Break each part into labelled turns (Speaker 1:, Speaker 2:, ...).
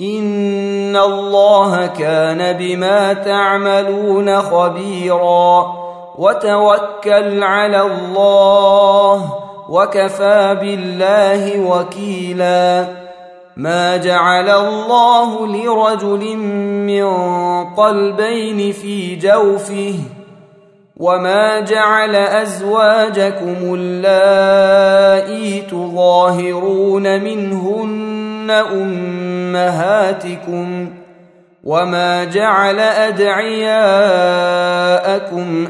Speaker 1: ان الله كان بما تعملون خبيرا وتوكل على الله وكفى بالله وكيلا ما جعل الله لرجل من قلبين في جوفه وما جعل ازواجكم اللائي تظاهرون منهن أمهاتكم وما جعل أدعياءكم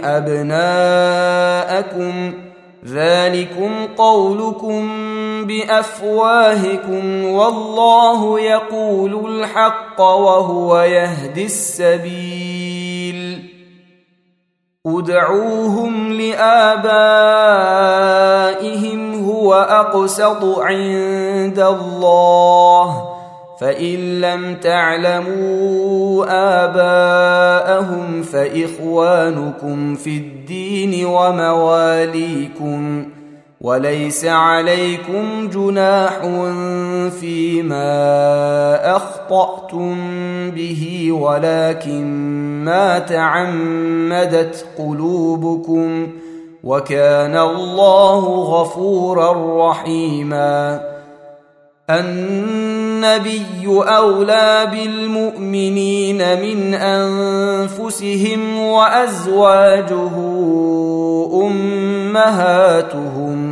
Speaker 1: أبناءكم ذلكم قولكم بأفواهكم والله يقول الحق وهو يهدي السبيل ادعوهم لآبائهم هو أقسط عند الله فإن لم تعلموا آباءهم فإخوانكم في الدين ومواليكم وليس عليكم جناح فيما أخطأتم به ولكن ما تعمدت قلوبكم وكان الله غفورا رحيما. النبي أولى بالمؤمنين من أنفسهم وأزواجه أمهاتهم.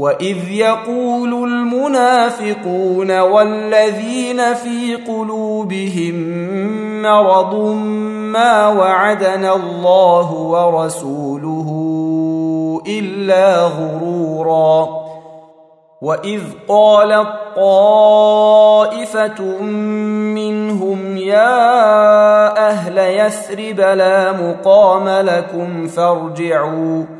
Speaker 1: وإذ يقول المنافقون والذين في قلوبهم مرض ما وعدنا الله ورسوله إلا غرورا. وإذ قالت طائفة منهم يا أهل يثرب لا مقام لكم فارجعوا.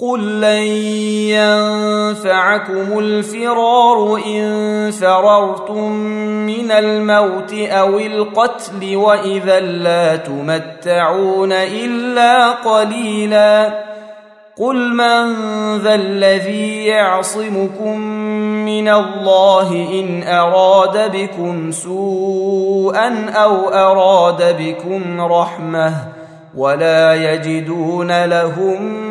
Speaker 1: قل لن ينفعكم الفرار ان فررتم من الموت أو القتل واذا لا تمتعون الا قليلا قل من ذا الذي يعصمكم من الله ان اراد بكم سوءا أو اراد بكم رحمه ولا يجدون لهم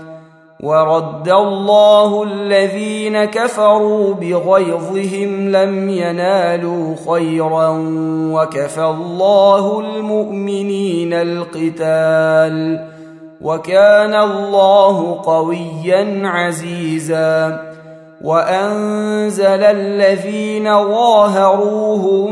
Speaker 1: ورد الله الذين كفروا بغيظهم لم ينالوا خيرا وكفى الله المؤمنين القتال وكان الله قويا عزيزا وأنزل الذين ظاهروهم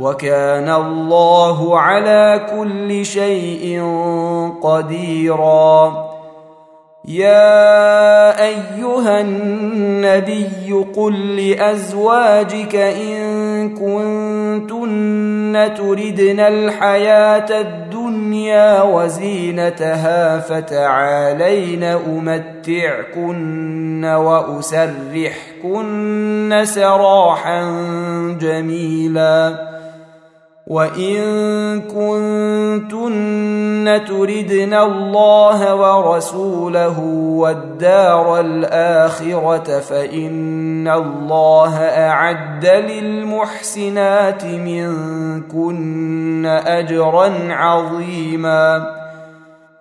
Speaker 1: وكان الله على كل شيء قديرا. يا أيها النبي قل لأزواجك إن كنتن تردن الحياة الدنيا وزينتها فتعالين أمتعكن وأسرحكن سراحا جميلا. وان كنتن تردن الله ورسوله والدار الاخره فان الله اعد للمحسنات منكن اجرا عظيما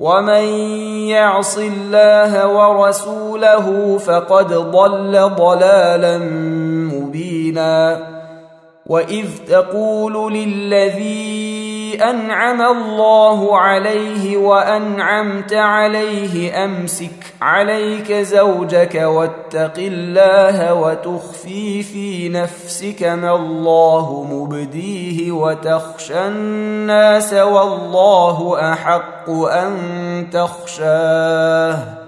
Speaker 1: ومن يعص الله ورسوله فقد ضل ضلالا مبينا واذ تقول للذي أنعم الله عليه وأنعمت عليه أمسك عليك زوجك واتق الله وتخفي في نفسك ما الله مبديه وتخشى الناس والله أحق أن تخشاه.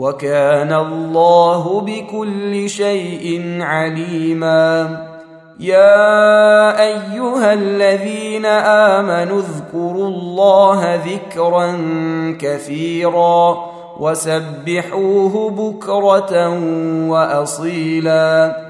Speaker 1: وكان الله بكل شيء عليما. يا أيها الذين آمنوا اذكروا الله ذكرا كثيرا وسبحوه بكرة وأصيلا.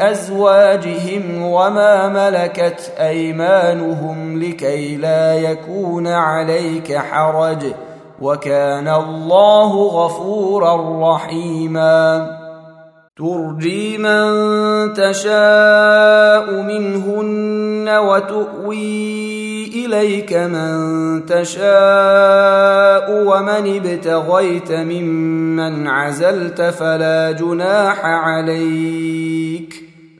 Speaker 1: ازواجهم وما ملكت ايمانهم لكي لا يكون عليك حرج وكان الله غفورا رحيما ترجي من تشاء منهن وتؤوي اليك من تشاء ومن ابتغيت ممن عزلت فلا جناح عليك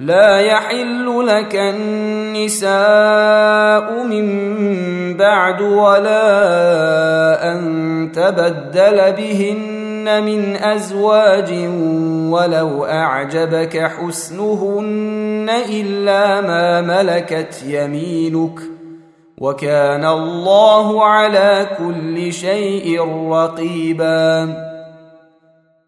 Speaker 1: لا يحل لك النساء من بعد ولا أن تبدل بهن من أزواج ولو أعجبك حسنهن إلا ما ملكت يمينك وكان الله على كل شيء رقيبا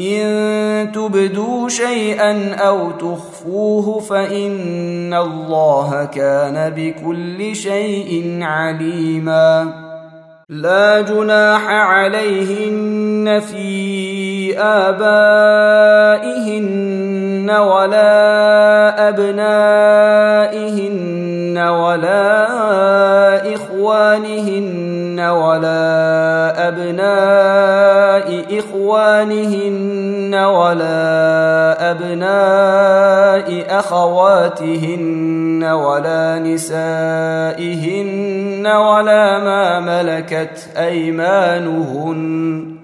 Speaker 1: إن تبدوا شيئا أو تخفوه فإن الله كان بكل شيء عليما. لا جناح عليهن في ابائهن ولا أبنائهن ولا إخوانهن ولا أبناء إخوانهن ولا أبناء أخواتهن ولا نسائهن ولا ما ملكت أيمانهن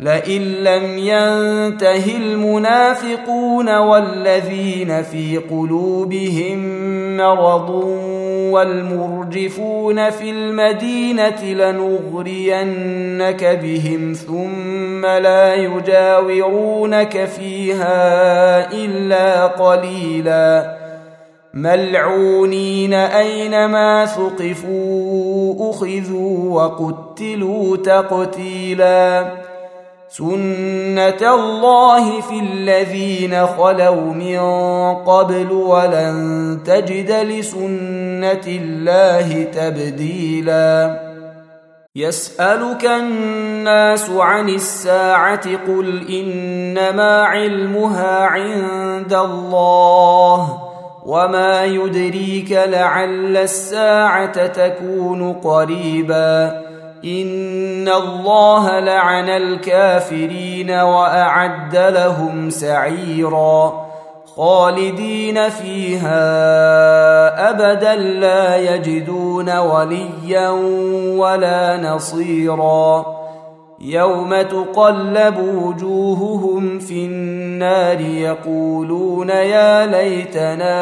Speaker 1: لئن لم ينته المنافقون والذين في قلوبهم مرض والمرجفون في المدينة لنغرينك بهم ثم لا يجاورونك فيها إلا قليلا. ملعونين أينما ثقفوا أخذوا وقتلوا تقتيلا. سنه الله في الذين خلوا من قبل ولن تجد لسنه الله تبديلا يسالك الناس عن الساعة قل انما علمها عند الله وما يدريك لعل الساعة تكون قريبا ان الله لعن الكافرين واعد لهم سعيرا خالدين فيها ابدا لا يجدون وليا ولا نصيرا يوم تقلب وجوههم في النار يقولون يا ليتنا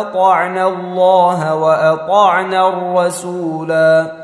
Speaker 1: اطعنا الله واطعنا الرسولا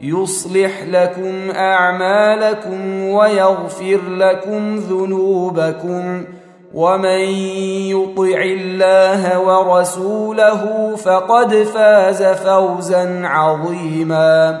Speaker 1: يصلح لكم أعمالكم ويغفر لكم ذنوبكم ومن يطع الله ورسوله فقد فاز فوزا عظيما